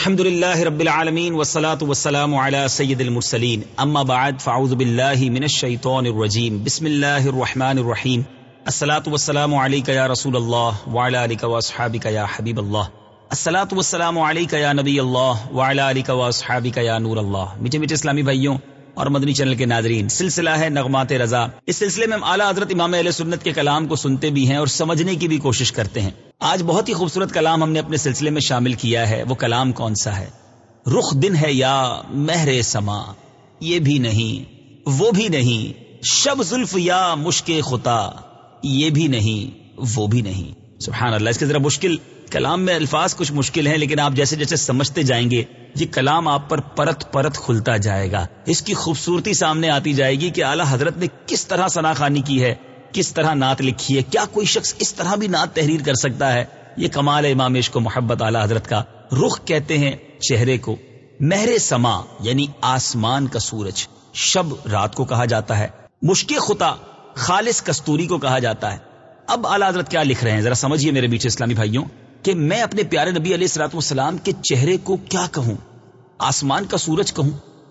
الحمد لله رب العالمين والصلاه والسلام على سيد المرسلين اما بعد، فاعوذ بالله من الشيطان الرجيم بسم الله الرحمن الرحيم الصلاه والسلام عليك يا رسول الله وعلى اليك واصحابك يا حبيب الله الصلاه والسلام عليك يا نبي الله وعلى اليك واصحابك يا نور الله میٹھے میٹھے اسلامی بھائیوں اور مدنی چینل کے ناظرین، سلسلہ ہے نغمات رضا۔ اس سلسلے میں ہم اعلیٰ حضرت امام علیہ سنت کے کلام کو سنتے بھی ہیں اور سمجھنے کی بھی کوشش کرتے ہیں۔ آج بہت ہی خوبصورت کلام ہم نے اپنے سلسلے میں شامل کیا ہے۔ وہ کلام کون سا ہے؟ رخ دن ہے یا مہر سما۔ یہ بھی نہیں، وہ بھی نہیں۔ شب زلف یا مشک خطا۔ یہ بھی نہیں، وہ بھی نہیں۔ سبحان اللہ، اس کے ذرا مشکل، کلام میں الفاظ کچھ مشکل ہیں، لیکن آپ جیسے جیسے سمجھتے جائیں گے، یہ کلام آپ پر پرت پرت کھلتا جائے گا۔ اس کی خوبصورتی سامنے آتی جائے گی کہ اعلیٰ حضرت نے کس طرح سنا خانی کی ہے، کس طرح نعت لکھی ہے، کیا کوئی شخص اس طرح بھی نعت تحریر کر سکتا ہے۔ یہ کمال امام عشق و محبت اعلیٰ حضرت کا رخ کہتے ہیں چہرے کو۔ مہر سما یعنی آسمان کا سورج، شب رات کو کہا جاتا ہے۔ مشکل خطا، خالص کستوری کو کہا جاتا ہے۔ اب اعلیٰ حضرت کیا لکھ رہے ہیں؟ ذرا سمجھیے میرے بیچ اسلامی بھائیوں کہ میں اپنے پیارے نبی علیہ السلاط والسلام کے چہرے کو کیا کہوں؟ آسمان کا سورج کہوں؟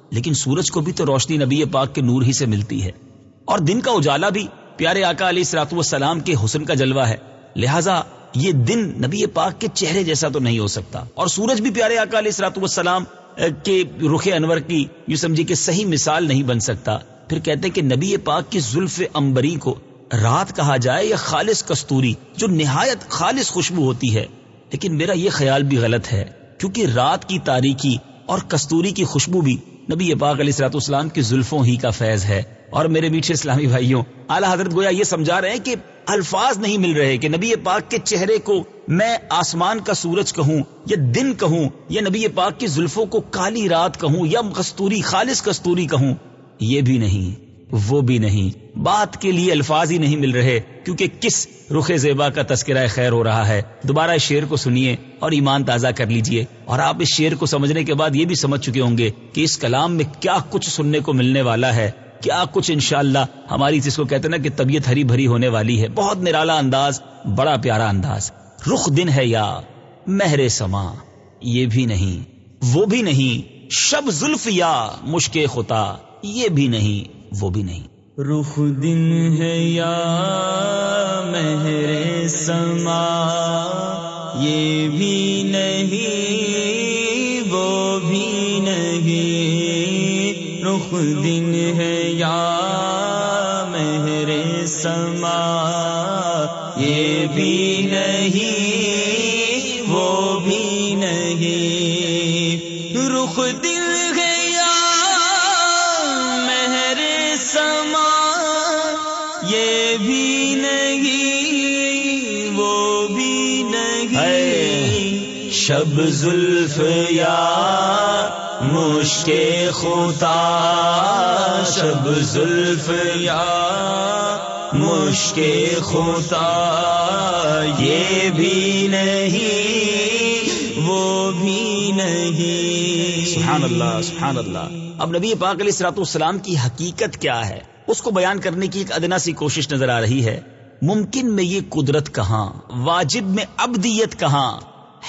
لیکن سورج کو بھی تو روشنی نبی پاک کے نور ہی سے ملتی ہے۔ اور دن کا اجالا بھی پیارے آقا علیہ السلاط والسلام کے حسن کا جلوہ ہے۔ لہذا یہ دن نبی پاک کے چہرے جیسا تو نہیں ہو سکتا۔ اور سورج بھی پیارے آقا علیہ السلاط والسلام کے رخ انور کی یوں سمجھے جی کہ صحیح مثال نہیں بن سکتا۔ پھر کہتے کہ نبی پاک کی زلف امبری کو رات کہا جائے یا خالص کستوری، جو نہایت خالص خوشبو ہوتی ہے۔ لیکن میرا یہ خیال بھی غلط ہے، کیونکہ رات کی تاریخی اور کستوری کی خوشبو بھی نبی پاک علیہ سلاۃ اسلام کی زلفوں ہی کا فیض ہے۔ اور میرے میٹھے اسلامی بھائیوں، اعلیٰ حضرت گویا یہ سمجھا رہے ہیں کہ الفاظ نہیں مل رہے کہ نبی پاک کے چہرے کو میں آسمان کا سورج کہوں یا دن کہوں یا نبی پاک کی زلفوں کو کالی رات کہوں یا کستوری، خالص کستوری کہوں، یہ بھی نہیں۔ وہ بھی نہیں۔ بات کے لیے الفاظ ہی نہیں مل رہے، کیونکہ کس رخ زیبا کا تذکرہ خیر ہو رہا ہے؟ دوبارہ اس شعر کو سنیے اور ایمان تازہ کر لیجیے۔ اور آپ اس شعر کو سمجھنے کے بعد یہ بھی سمجھ چکے ہوں گے کہ اس کلام میں کیا کچھ سننے کو ملنے والا ہے۔ کیا کچھ انشاءاللہ ہماری جس کو کہتے ہیں نا کہ طبیعت ہری بھری ہونے والی ہے، بہت نرالا انداز، بڑا پیارا انداز۔ رخ دن ہے یا مہر سما، یہ بھی نہیں، وہ بھی نہیں۔ شب زلف یا مشک خطا، یہ بھی نہیں۔ وہ بھی نہیں۔ رخ دن ہے یا مہر سما، یہ بھی نہیں، وہ بھی نہیں۔ رخ دن ہے یا مہر سما، یہ بھی نہیں، وہ بھی نہیں۔ رخ دن شب زلف یا مشک خدا شب زلف یا مشک خدا یہ بھی نہیں، وہ بھی نہیں۔ سبحان اللہ سبحان اللہ۔ اب نبی پاک علیہ سرات السلام کی حقیقت کیا ہے؟ اس کو بیان کرنے کی ایک ادنا سی کوشش نظر آ رہی ہے۔ ممکن میں یہ قدرت کہاں؟ واجب میں ابدیت کہاں؟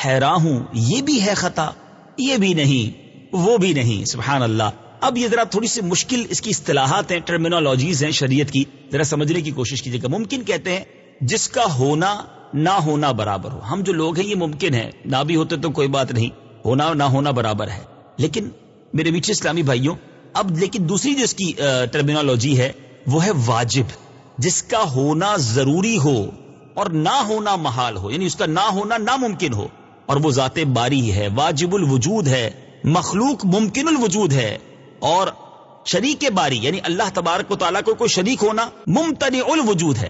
حیران ہوں، یہ بھی ہے خطا، یہ بھی نہیں، وہ بھی نہیں، سبحان اللہ۔ اب یہ ذرا تھوڑی سی مشکل اس کی اصطلاحات ہیں ٹرمینالوجیز ہیں شریعت کی۔ ذرا سمجھنے کی کوشش کیجیے گا ممکن کہتے ہیں، جس کا ہونا نہ ہونا برابر ہو۔ ہم جو لوگ ہیں، یہ ممکن ہے۔ نہ بھی ہوتے تو کوئی بات نہیں، ہونا نہ ہونا برابر ہے۔ لیکن میرے میٹھے اسلامی بھائیوں، اب لیکن دوسری جو اس کی ٹرمینالوجی ہے، وہ ہے واجب۔ جس کا ہونا ضروری ہو اور نہ ہونا محال ہو یعنی اس کا نہ ہونا ناممکن ہو۔ اور وہ ذات باری ہے، واجب الوجود ہے، مخلوق ممکن الوجود ہے، اور شریک باری یعنی اللہ تبارک و تعالیٰ کو کوئی شریک ہونا ممتنع الوجود ہے۔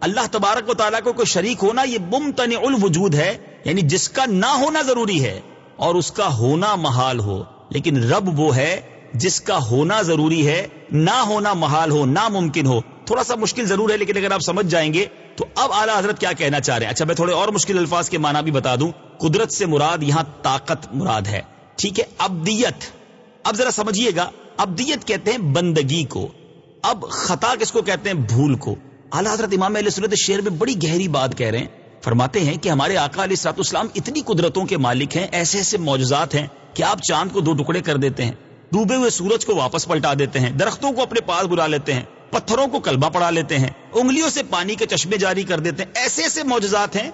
اللہ تبارک و تعالیٰ کو کوئی شریک ہونا یہ ممتنع الوجود ہے یعنی جس کا نہ ہونا ضروری ہے اور اس کا ہونا محال ہو، لیکن رب وہ ہے جس کا ہونا ضروری ہے، نہ ہونا محال ہو، ناممکن ہو۔ تھوڑا سا مشکل ضرور ہے، لیکن اگر آپ سمجھ جائیں گے تو اب اعلیٰ حضرت کیا کہنا چاہ رہے ہیں؟ اچھا میں تھوڑے اور مشکل الفاظ کے معنی بھی بتا دوں۔ قدرت سے مراد یہاں طاقت مراد ہے۔ ٹھیک ہے؟ ابدیت۔ اب ذرا سمجھیے گا۔ ابدیت کہتے ہیں بندگی کو۔ اب خطا کس کو کہتے ہیں؟ بھول کو۔ اعلیٰ حضرت امام علیہ سنت شعر میں بڑی گہری بات کہہ رہے ہیں۔ فرماتے ہیں کہ ہمارے آقا علیہ سات اسلام اتنی قدرتوں کے مالک ہیں، ایسے ایسے موجزات ہیں کہ آپ چاند کو دو ٹکڑے کر دیتے ہیں، ڈوبے ہوئے سورج کو واپس پلٹا دیتے ہیں، درختوں کو اپنے پاس بلا لیتے ہیں۔ پتھروں کو کلبہ پڑا لیتے ہیں، انگلیوں سے پانی کے چشمے جاری کر دیتے ہیں۔ ایسے ایسے موجزات ہیں۔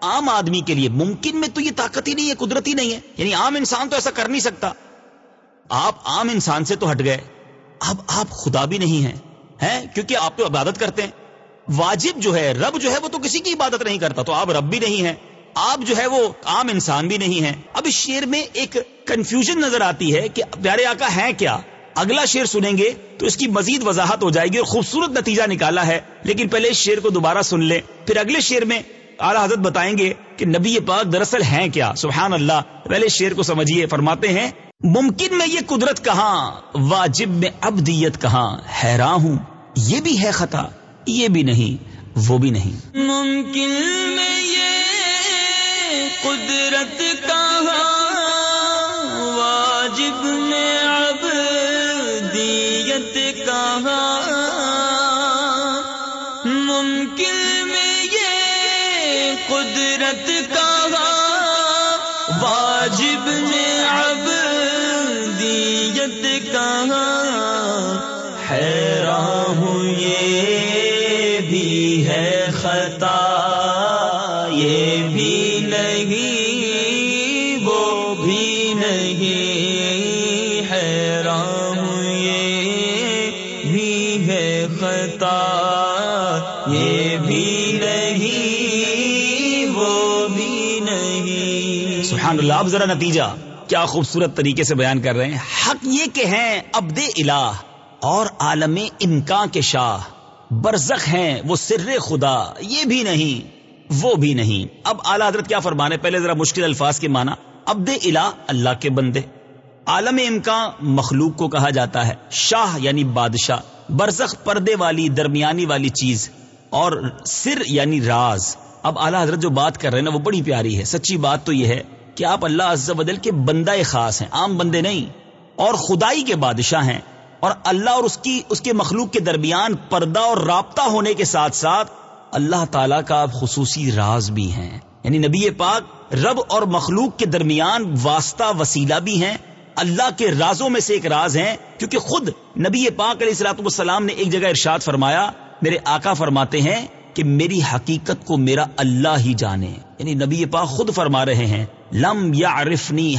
عام آدمی کے لیے ممکن میں تو یہ طاقت ہی نہیں ہے، قدرت ہی نہیں ہے۔ یعنی عام انسان تو ایسا کر نہیں سکتا۔ آپ عام انسان سے تو ہٹ گئے۔ اب آپ خدا بھی نہیں ہیں کیونکہ آپ تو عبادت کرتے ہیں۔ واجب جو ہے، رب جو ہے، وہ تو کسی کی عبادت نہیں کرتا۔ تو آپ رب بھی نہیں ہیں۔ آپ جو ہے، وہ عام انسان بھی نہیں ہیں۔ اب اس شیر میں ایک کنفیوژن نظر آتی ہے کہ پیارے آقا ہے کیا؟ اگلا شیر سنیں گے تو اس کی مزید وضاحت ہو جائے گی اور خوبصورت نتیجہ نکالا ہے، لیکن پہلے اس شیر کو دوبارہ سن لیں۔ پھر اگلے شیر میں اعلی حضرت بتائیں گے کہ نبی پاک دراصل ہیں کیا؟ سبحان اللہ، پہلے شیر کو سمجھیے، فرماتے ہیں، ممکن میں یہ قدرت کہاں، واجب میں ابدیت کہاں، حیران ہوں، یہ بھی ہے خطا، یہ بھی نہیں، وہ بھی نہیں۔ ممکن میں یہ قدرت کہاں قدرت کا اب ذرا نتیجہ کیا خوبصورت طریقے سے بیان کر رہے ہیں؟ حق یہ کہ ہیں ابد الہ اور عالم امکان کے شاہ۔ برزخ ہیں وہ سر خدا، یہ بھی نہیں، وہ بھی نہیں۔ اب اعلی حضرت کیا فرمانے پہلے ذرا مشکل الفاظ کے معنی۔ ابد الہ اللہ کے بندے۔ عالم امکان مخلوق کو کہا جاتا ہے، شاہ یعنی بادشاہ۔ برزخ پردے والی، درمیانی والی چیز۔ اور سر یعنی راز۔ اب اعلی حضرت جو بات کر رہے ہیں نا، وہ بڑی پیاری ہے۔ سچی بات تو یہ ہے کہ آپ اللہ عز و بدل کے بندہ خاص ہیں، عام بندے نہیں، اور خدائی کے بادشاہ ہیں، اور اللہ اور اس کی، اس کے مخلوق کے درمیان پردہ اور رابطہ ہونے کے ساتھ ساتھ اللہ تعالیٰ کا آپ خصوصی راز بھی ہیں۔ یعنی نبی پاک رب اور مخلوق کے درمیان واسطہ، وسیلہ بھی ہیں۔ اللہ کے رازوں میں سے ایک راز ہیں، کیونکہ خود نبی پاک علیہ السلاط والسلام نے ایک جگہ ارشاد فرمایا، میرے آقا فرماتے ہیں کہ میری حقیقت کو میرا اللہ ہی جانے۔ یعنی نبی پاک خود فرما رہے ہیں، لم یا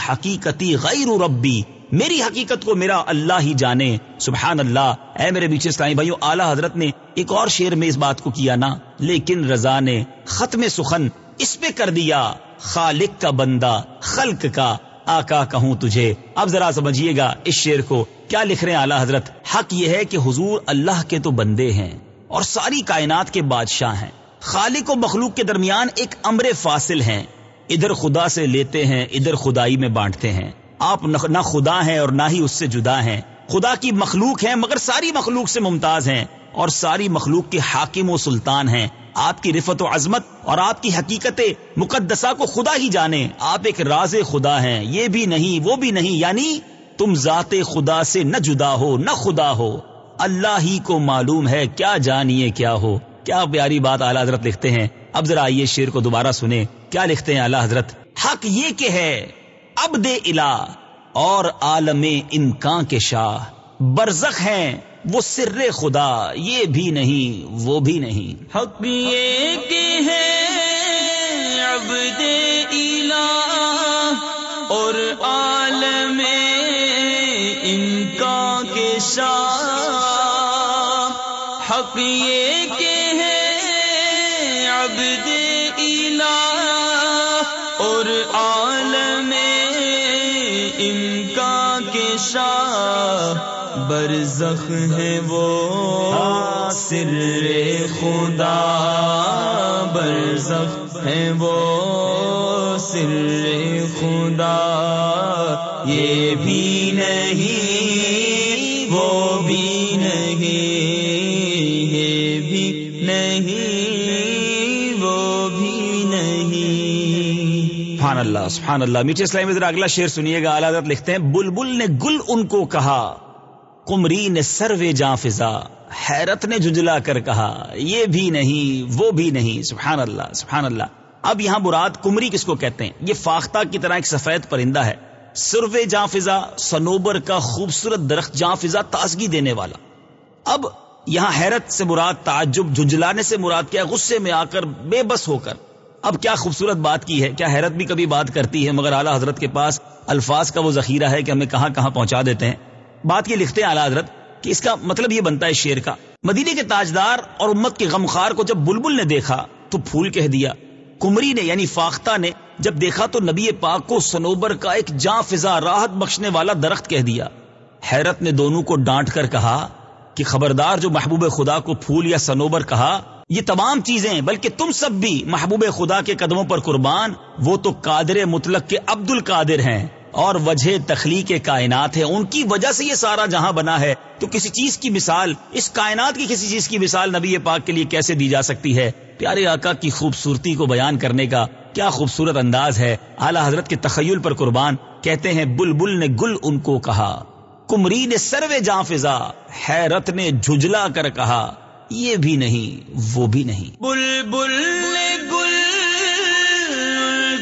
حقیقتی غیر ربی۔ میری حقیقت کو میرا اللہ ہی جانے۔ سبحان اللہ۔ اے میرے بیچے اسلامی بھائیو اعلی حضرت نے ایک اور شعر میں اس بات کو کیا نا، لیکن رضا نے ختم سخن اس پہ کر دیا۔ خالق کا بندہ، خلق کا۔ آقا کہوں تجھے۔ اب ذرا سمجھیے گا اس شعر کو۔ کیا لکھ رہے ہیں اعلی حضرت؟ حق یہ ہے کہ حضور اللہ کے تو بندے ہیں۔ اور ساری کائنات کے بادشاہ ہیں۔ خالق و مخلوق کے درمیان ایک امر فاصل ہیں۔ ادھر خدا سے لیتے ہیں، ادھر خدائی میں بانٹتے ہیں۔ آپ نہ خدا ہیں اور نہ ہی اس سے جدا ہیں۔ خدا کی مخلوق ہیں مگر ساری مخلوق سے ممتاز ہیں۔ اور ساری مخلوق کے حاکم و سلطان ہیں۔ آپ کی رفت و عظمت اور آپ کی حقیقت مقدسہ کو خدا ہی جانے۔ آپ ایک راز خدا ہیں۔ یہ بھی نہیں، وہ بھی نہیں یعنی تم ذات خدا سے نہ جدا ہو، نہ خدا ہو۔ اللہ ہی کو معلوم ہے، کیا جانیے کیا ہو۔ کیا پیاری بات اعلی حضرت لکھتے ہیں۔ اب ذرا آئیے شیر کو دوبارہ سنیں۔ کیا لکھتے ہیں اعلی حضرت؟ حق یہ کہ ہے اب دے الا اور عالم امکان کے شاہ۔ برزخ ہیں، وہ سر خدا، یہ بھی نہیں، وہ بھی نہیں۔ حق یہ کہ ہے اب دے الا اور عالم امکان کے شاہ۔ یہ کہ ہے اب دے الا اور عالم امکان کے شاہ برزخ ہے وہ سر خدا برزخ ہے وہ سر خدا یہ بھی نہیں اللہ، سبحان اللہ۔ میٹھے اسلامی ذرا اگلا شعر سنیے گا۔ اعلی حضرت لکھتے ہیں، بلبل نے گل ان کو کہا کمری نے سروے جاں فضا، حیرت نے ججلا کر کہا، یہ بھی نہیں، وہ بھی نہیں۔ سبحان اللہ سبحان اللہ۔ اب یہاں براد کمری کس کو کہتے ہیں؟ یہ فاختہ کی طرح ایک سفید پرندہ ہے۔ سروے جاں فضا، سنوبر کا خوبصورت درخت جاں فضا تازگی دینے والا۔ اب یہاں حیرت سے مراد، تعجب جھنجلانے سے مراد کیا، غصے میں آ کر بے بس ہو کر۔ اب کیا خوبصورت بات کی ہے، کیا حیرت بھی کبھی بات کرتی ہے، مگر اعلیٰ حضرت کے پاس الفاظ کا وہ ذخیرہ ہے کہ ہمیں کہاں کہاں پہنچا دیتے ہیں۔ بات یہ لکھتے ہیں اعلیٰ حضرت کہ اس کا مطلب یہ بنتا ہے شیر کا۔ مدینے کے تاجدار اور امت کے غمخار کو جب بلبل نے دیکھا تو پھول کہہ دیا۔ کمری نے یعنی فاختہ نے جب دیکھا تو نبی پاک کو سنوبر کا ایک جاں فضا راحت بخشنے والا درخت کہہ دیا۔ حیرت نے دونوں کو ڈانٹ کر کہا کہ خبردار جو محبوب خدا کو پھول یا سنوبر کہا یہ تمام چیزیں بلکہ تم سب بھی محبوب خدا کے قدموں پر قربان، وہ تو قادر مطلق کے عبد القادر ہیں اور وجہ تخلیق کائنات ہے ان کی وجہ سے یہ سارا جہاں بنا ہے۔ تو کسی چیز کی مثال، اس کائنات کی کسی چیز کی مثال نبی پاک کے لیے کیسے دی جا سکتی ہے؟ پیارے آقا کی خوبصورتی کو بیان کرنے کا کیا خوبصورت انداز ہے۔ اعلی حضرت کے تخیل پر قربان، کہتے ہیں بل بل نے گل ان کو کہا، کمری نے سروے جاں فضا حیرت نے جھجلا کر کہا۔ یہ بھی نہیں وہ بھی نہیں۔ بل بل گل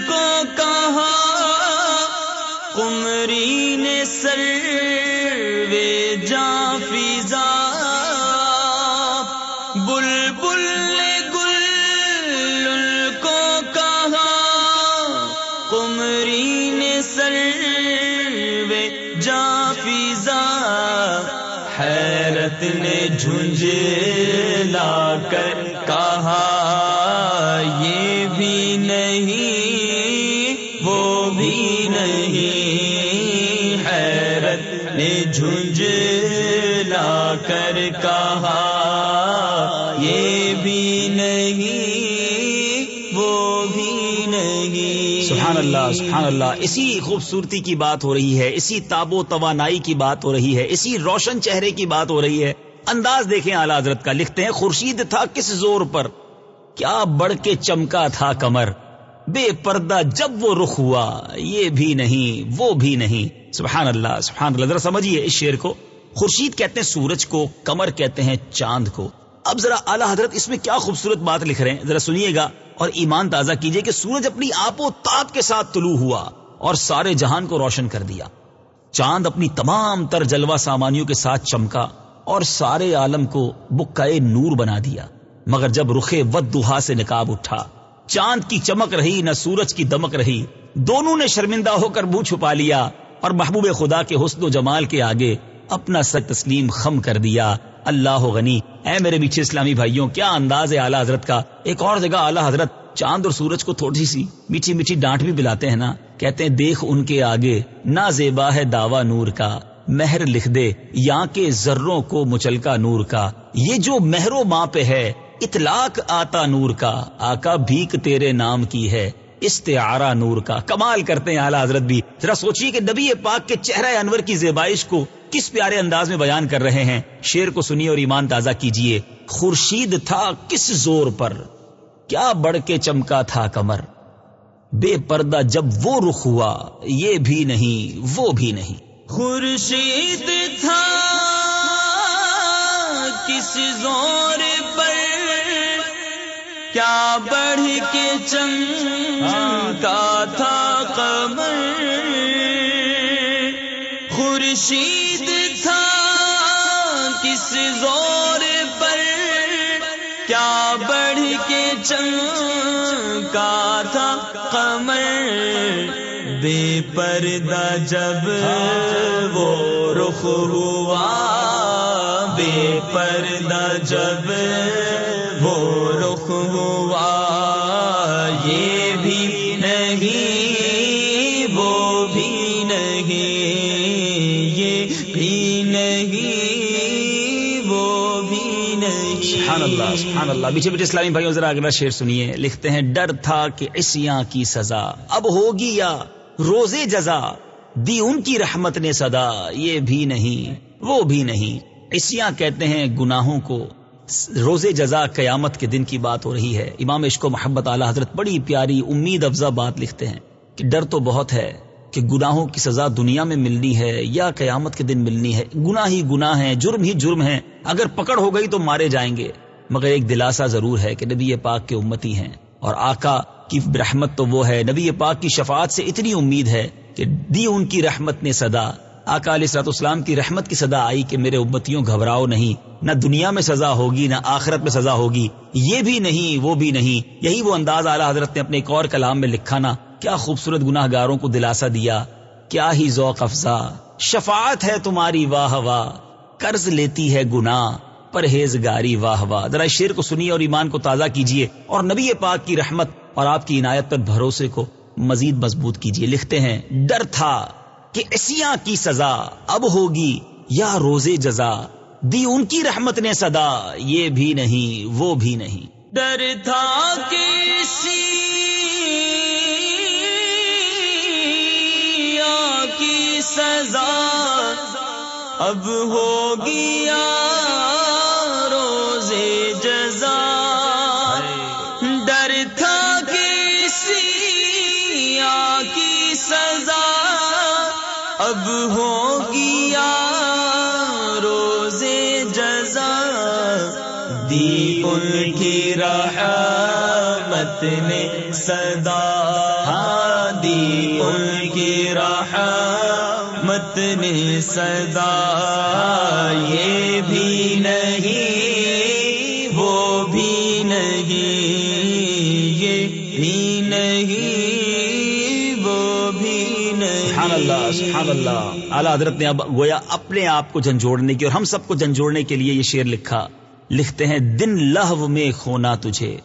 کو کا اللہ، سبحان اللہ. اسی خوبصورتی کی بات ہو رہی ہے، اسی تاب و توانائی کی بات ہو رہی ہے، اسی روشن چہرے کی بات ہو رہی ہے۔ انداز دیکھیں اعلی حضرت کا، لکھتے ہیں، خورشید تھا کس زور پر؟ کیا بڑھ کے چمکا تھا کمر؟ بے پردہ جب وہ رخ ہوا، یہ بھی نہیں، وہ بھی نہیں۔ سبحان اللہ سبحان اللہ، ذرا سمجھیے اس شعر کو۔ خورشید کہتے ہیں، سورج کو، کمر کہتے ہیں، چاند کو۔ اب ذرا اعلی حضرت اس میں کیا خوبصورت بات لکھ رہے ہیں؟ ذرا سنیے گا اور ایمان تازہ کیجیے کہ سورج اپنی آپ و کے ساتھ طلوع ہوا اور سارے جہان کو روشن کر دیا۔ چاند اپنی تمام تر جلوہ سامانیوں کے ساتھ چمکا اور سارے عالم کو بکائے نور بنا دیا۔ مگر جب رخے ود دہا سے نکاب اٹھا، چاند کی چمک رہی، نہ سورج کی دمک رہی۔ دونوں نے شرمندہ ہو کر منہ چھپا لیا اور محبوب خدا کے حسن و جمال کے آگے اپنا سر تسلیم خم کر دیا۔ اللہ غنی۔ اے میرے میٹھے اسلامی بھائیوں، کیا انداز ہے اعلیٰ حضرت کا؟ ایک اور جگہ اعلیٰ حضرت چاند اور سورج کو تھوڑی سی میٹھی میٹھی ڈانٹ بھی پلاتے ہیں نا؟ کہتے ہیں، دیکھ ان کے آگے، نہ زیبا ہے داوا نور کا، مہر لکھ دے، یہاں کے ذروں کو مچلکا نور کا۔ یہ جو مہرو ماں پہ ہے، اطلاق آتا نور کا، آقا بھیک تیرے نام کی ہے۔ استعارہ نور کا، کمال کرتے ہیں اعلیٰ حضرت بھی۔ ذرا سوچیے کہ نبی پاک کے چہرہ انور کی زیبائش کو کس پیارے انداز میں بیان کر رہے ہیں۔ شیر کو سنیے اور ایمان تازہ کیجیے۔ خورشید تھا کس زور پر؟ کیا بڑھ کے چمکا تھا کمر؟ بے پردہ جب وہ رخ ہوا، یہ بھی نہیں، وہ بھی نہیں۔ خورشید تھا کس زور پر؟ کیا بڑھ کے چمکا تھا قمر؟ خورشید تھا، کس زور پر؟ کیا بڑھ کے چمکا تھا قمر؟ بے پردہ جب وہ رخ ہوا، بے پردہ جب بھی یہ بھی نہیں، وہ بھی نہیں۔ سبحان اللہ سبحان اللہ پیچھے پیچھے اسلامی بھائیوں، ذرا اگلا شعر سنیے۔ لکھتے ہیں، ڈر تھا کہ عصیاں کی سزا، اب ہوگی یا روزے جزا؟ دی ان کی رحمت نے صدا، یہ بھی نہیں، وہ بھی نہیں۔ عصیاں کہتے ہیں، گناہوں کو روزے جزا قیامت کے دن کی بات ہو رہی ہے۔ امام عشق و محبت اعلی حضرت، بڑی پیاری، امید افزا بات لکھتے ہیں کہ ڈر تو بہت ہے۔ کہ گناہوں کی سزا دنیا میں ملنی ہے یا قیامت کے دن ملنی ہے۔ گناہ ہی گناہ ہے جرم ہی جرم ہے اگر پکڑ ہو گئی تو مارے جائیں گے۔ مگر ایک دلاسا ضرور ہے کہ نبی پاک کے امتی ہیں۔ اور آقا کی رحمت تو وہ ہے۔ نبی پاک کی شفاعت سے اتنی امید ہے کہ دی ان کی رحمت نے صدا۔ آقا علیہ سرات اسلام کی رحمت کی صدا آئی کہ میرے امتیوں گھبراؤ نہیں۔ نہ دنیا میں سزا ہوگی، نہ آخرت میں سزا ہوگی۔ یہ بھی نہیں، وہ بھی نہیں۔ یہی وہ انداز اعلیٰ حضرت نے اپنے ایک اور کلام میں لکھا نا۔ کیا خوبصورت گناہ گاروں کو دلاسا دیا، کیا ہی ذوق افزا۔ شفاعت ہے تمہاری، واہ واہ۔ قرض لیتی ہے گنا پرہیزگاری، واہ واہ۔ ذرا شیر کو سنیے اور ایمان کو تازہ کیجیے اور نبی پاک کی رحمت اور آپ کی عنایت پر بھروسے کو مزید مضبوط کیجیے۔ لکھتے ہیں، ڈر تھا کہ اسیاں کی سزا اب ہوگی یا روزے جزا۔ دی ان کی رحمت نے صدا، یہ بھی نہیں، وہ بھی نہیں۔ ڈر تھا کسی کی اب ہوگی روزے جزا۔ ڈر تھا کسی کی سزا۔ اب ہو گیا روزے جزا۔ دی ان کی رحمت نے صدا۔ ہاں دی ان کی رحمت نے صدا، یہ بھی نہیں، وہ بھی نہیں، یہ بھی نہیں، وہ بھی نہیں۔ سبحان اللہ سبحان اللہ۔ اعلیٰ حضرت نے اب گویا اپنے آپ کو جھنجھوڑنے کی، اور ہم سب کو جھنجھوڑنے کے لیے یہ شعر لکھا۔ لکھتے ہیں، دن لہو میں کھونا تجھے،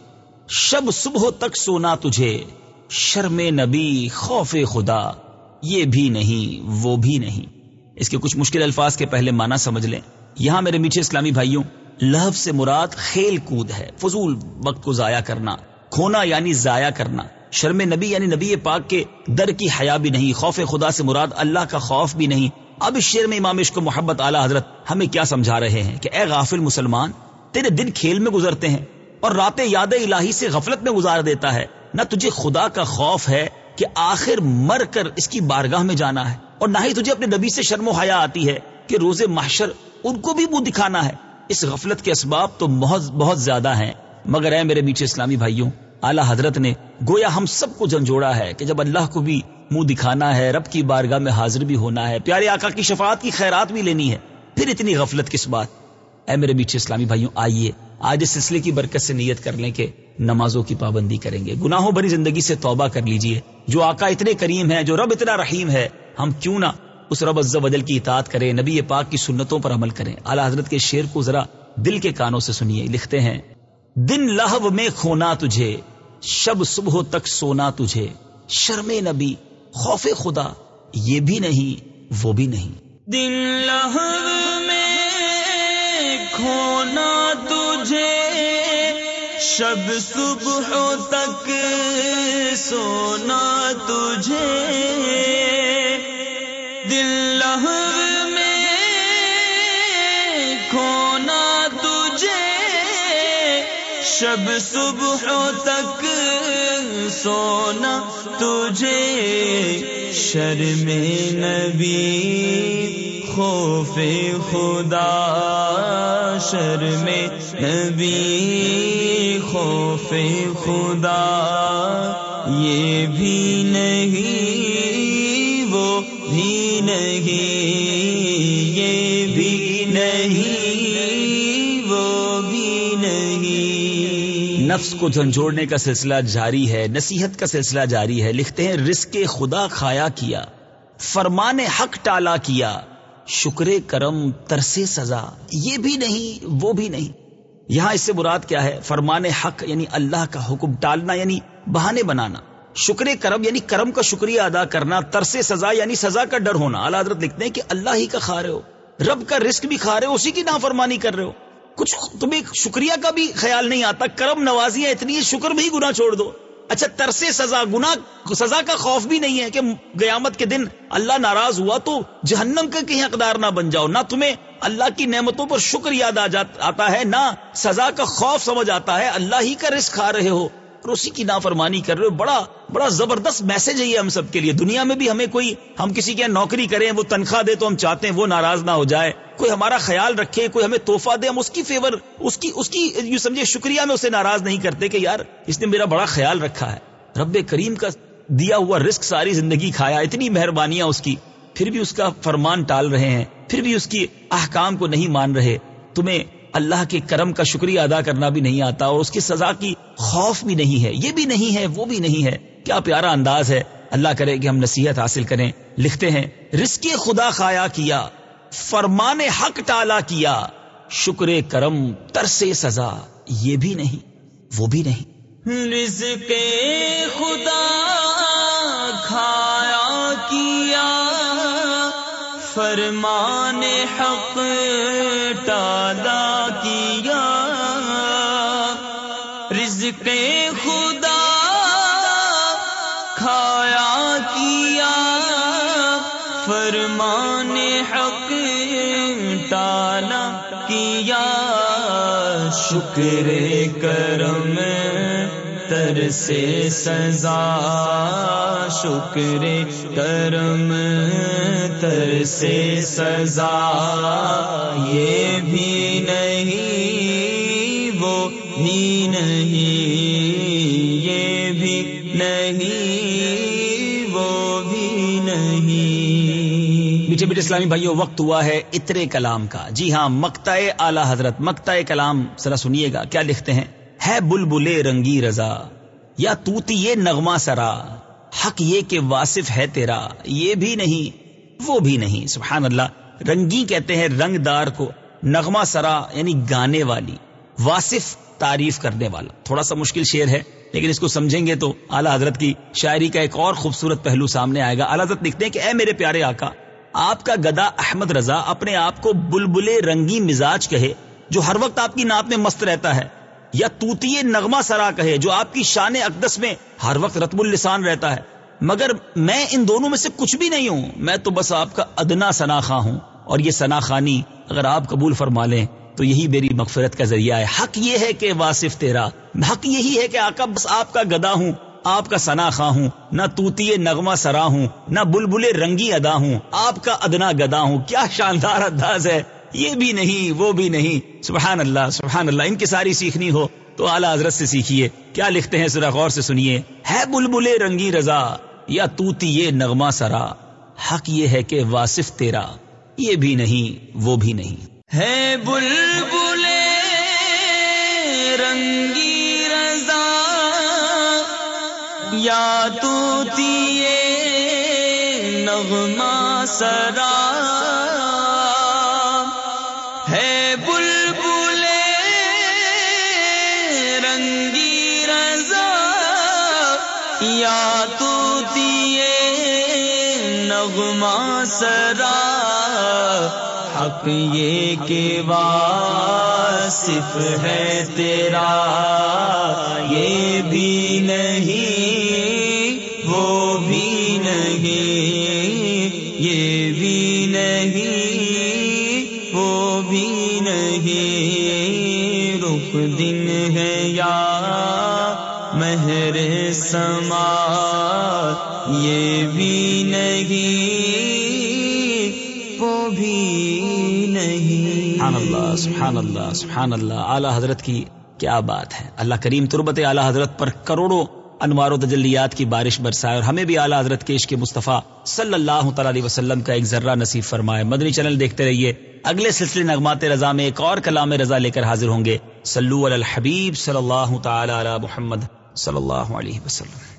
شب صبح تک سونا تجھے، شرم نبی خوف خدا۔ یہ بھی نہیں، وہ بھی نہیں۔ اس کے کچھ مشکل الفاظ کے پہلے معنی سمجھ لیں۔ یہاں میرے میٹھے اسلامی بھائیوں، لہو سے مراد کھیل کود ہے، فضول وقت کو ضائع کرنا، کھونا یعنی ضائع کرنا۔ شرم نبی یعنی نبی پاک کے در کی حیا بھی نہیں، خوف خدا سے مراد اللہ کا خوف بھی نہیں۔ اب اس شعر میں امام عشق محبت اعلیٰ حضرت ہمیں کیا سمجھا رہے ہیں کہ اے غافل مسلمان، تیرے دن کھیل میں گزرتے ہیں اور راتیں یاد الہی سے غفلت میں گزار دیتا ہے۔ نہ تجھے خدا کا خوف ہے کہ آخر مر کر اس کی بارگاہ میں جانا ہے اور نہ ہی تجھے اپنے نبی سے شرم و حیا آتی ہے کہ روز محشر ان کو بھی منہ دکھانا ہے۔ اس غفلت کے اسباب تو بہت بہت زیادہ ہیں۔ مگر اے میرے میٹھے اسلامی بھائیوں، اعلی حضرت نے گویا ہم سب کو جنجوڑا ہے کہ جب اللہ کو بھی منہ دکھانا ہے، رب کی بارگاہ میں حاضر بھی ہونا ہے، پیارے آقا کی شفاعت کی خیرات بھی لینی ہے، پھر اتنی غفلت کس بات؟ اے میرے میٹھے اسلامی بھائیوں، آئیے، آج اس سلسلے کی برکت سے نیت کر لیں کہ نمازوں کی پابندی کریں گے۔ گناہوں بھری زندگی سے توبہ کر لیجیے۔ جو آقا اتنے کریم ہے جو رب اتنا رحیم ہے، ہم کیوں نہ اس رب عز و جل کی اطاعت کریں، نبی پاک کی سنتوں پر عمل کریں۔ اعلی حضرت کے شعر کو ذرا دل کے کانوں سے سنیے۔ لکھتے ہیں، دن لہو میں کھونا تجھے، شب صبح تک سونا تجھے۔ شرم نبی، خوف خدا، یہ بھی نہیں، وہ بھی نہیں۔ دن لہو کھونا تجھے شب صبح تک سونا تجھے دل لہو میں کھونا تجھے شب صبح تک سونا تجھے شرم نبی خوف خدا شرم نبی خوف خدا، یہ بھی نہیں، وہ بھی نہیں، یہ بھی نہیں، وہ بھی نہیں۔ نفس کو جھنجھوڑنے کا سلسلہ جاری ہے، نصیحت کا سلسلہ جاری ہے، لکھتے ہیں، رزق خدا کھایا کیا، فرمان حق ٹالا کیا۔ شکر کرم ترسے سزا، یہ بھی نہیں، وہ بھی نہیں۔ یہاں اس سے مراد کیا ہے؟ فرمان حق یعنی اللہ کا حکم ٹالنا یعنی بہانے بنانا۔ شکر کرم یعنی کرم کا شکریہ ادا کرنا، ترس سزا یعنی سزا کا ڈر ہونا۔ اللہ حضرت لکھتے ہیں کہ اللہ ہی کا کھا رہے ہو۔ رب کا رزق بھی کھا رہے ہو، اسی کی نافرمانی کر رہے ہو۔ کچھ تمہیں شکریہ کا بھی خیال نہیں آتا، کرم نوازیاں اتنی ہے شکر بھی گنا چھوڑ دو۔ اچھا ترس سزا گنا سزا کا خوف بھی نہیں ہے کہ قیامت کے دن اللہ ناراض ہوا تو جہنم کا کہیں حقدار نہ بن جاؤ، نہ تمہیں اللہ کی نعمتوں پر شکر یاد آ آتا ہے، نہ سزا کا خوف سمجھ آتا ہے، اللہ ہی کا رزق کھا رہے ہو۔ اور اسی کی نافرمانی کر رہے ہو۔ بڑا بڑا زبردست میسج ہے یہ ہم سب کے لیے۔ دنیا میں بھی ہمیں کوئی ہم کسی کے نوکری کریں، وہ تنخواہ دے تو ہم چاہتے ہیں وہ ناراض نہ ہو جائے۔ کوئی ہمارا خیال رکھے، کوئی ہمیں توحفہ دے، ہم اس کی فیور اس کی اس کی یوں سمجھے شکریہ میں اسے ناراض نہیں کرتے کہ یار، اس نے میرا بڑا خیال رکھا ہے۔ رب کریم کا دیا ہوا رسک ساری زندگی کھایا، اتنی مہربانیاں اس کی۔ پھر بھی اس کا فرمان ٹال رہے ہیں۔ پھر بھی اس کی احکام کو نہیں مان رہے۔ تمہیں اللہ کے کرم کا شکریہ ادا کرنا بھی نہیں آتا اور اس کی سزا کی خوف بھی نہیں ہے، یہ بھی نہیں ہے، وہ بھی نہیں ہے۔ کیا پیارا انداز ہے۔ اللہ کرے کہ ہم نصیحت حاصل کریں۔ لکھتے ہیں، رزق خدا خایا کیا، فرمان حق ٹالا کیا، شکر کرم ترس سزا، یہ بھی نہیں، وہ بھی نہیں۔ رزق خدا کھایا فرمان حق ٹالا کیا۔ رزق خدا کھایا کیا۔ فرمان حق ٹالا کیا۔ شکر کرم تر سے سزا۔ شکر کرم تر سے سزا، یہ بھی نہیں، وہ بھی نہیں، یہ بھی نہیں، وہ بھی نہیں۔ میٹھے میٹھے اسلامی بھائیوں وقت ہوا ہے اترے کلام کا۔ جی ہاں مکتا اعلی حضرت مکتا کلام ذرا سنیے گا، کیا لکھتے ہیں؟ ہے بلبلے رنگی رضا، یا توتی یہ نغمہ سرا۔ حق یہ کہ واصف ہے تیرا، یہ بھی نہیں، وہ بھی نہیں۔ سبحان اللہ رنگی کہتے ہیں رنگ دار کو، نغمہ سرا یعنی گانے والی، واصف تعریف کرنے والا۔ تھوڑا سا مشکل شعر ہے، لیکن اس کو سمجھیں گے تو اعلیٰ حضرت کی شاعری کا ایک اور خوبصورت پہلو سامنے آئے گا۔ اعلیٰ حضرت لکھتے ہیں کہ، اے میرے پیارے آقا، آپ کا گدا احمد رضا اپنے آپ کو بلبلے رنگی مزاج کہے، جو ہر وقت آپ کی ناپ میں مست رہتا ہے۔ یا توتی نغمہ سرا کہے جو آپ کی شان اقدس میں ہر وقت رتب السان رہتا ہے۔ مگر میں ان دونوں میں سے کچھ بھی نہیں ہوں۔ میں تو بس آپ کا ادنا سناخواں ہوں۔ اور یہ سنا خانی اگر آپ قبول فرما لیں تو یہی میری مغفرت کا ذریعہ ہے۔ حق یہ ہے کہ واصف تیرا۔ حق یہی ہے کہ آقا بس آپ کا گدا ہوں، آپ کا سنا خواہ ہوں۔ نہ توتی نغمہ سرا ہوں، نہ بلبل رنگی ادا ہوں۔ آپ کا ادنا گدا ہوں۔ کیا شاندار انداز ہے۔ یہ بھی نہیں، وہ بھی نہیں۔ سبحان اللہ سبحان اللہ، ان کی ساری سیکھنی ہو تو اعلیٰ حضرت سے سیکھیے۔ کیا لکھتے ہیں ذرا غور سے سنیے۔ ہے بلبل رنگی رضا یا توتی یہ نغمہ سرا؟ حق یہ ہے کہ واصف تیرا۔ یہ بھی نہیں، وہ بھی نہیں۔ ہے بل بلے رنگی رضا یا توتی نغمہ سرا؟ یا تو نغمہ سرا، حق یہ کہ واصف ہے تیرا، یہ بھی نہیں، وہ بھی نہیں، یہ بھی نہیں، وہ بھی نہیں، رخ دن ہے یا مہر سما یہ بھی نہیں، وہ بھی نہیں۔ سبحان اللہ سبحان اللہ سبحان اللہ، اعلیٰ حضرت کی کیا بات ہے۔ اللہ کریم تربت اعلیٰ حضرت پر کروڑوں انوار و تجلیات کی بارش برسائے اور ہمیں بھی اعلیٰ حضرت کے عشق مصطفیٰ صلی اللہ تعالی علیہ وسلم کا ایک ذرہ نصیب فرمائے۔ مدنی چینل دیکھتے رہیے۔ اگلے سلسلے نغمات رضا میں ایک اور کلام رضا لے کر حاضر ہوں گے۔ سلو الحبیب صلی اللہ تعالی علی محمد۔ صلی اللہ علیہ وسلم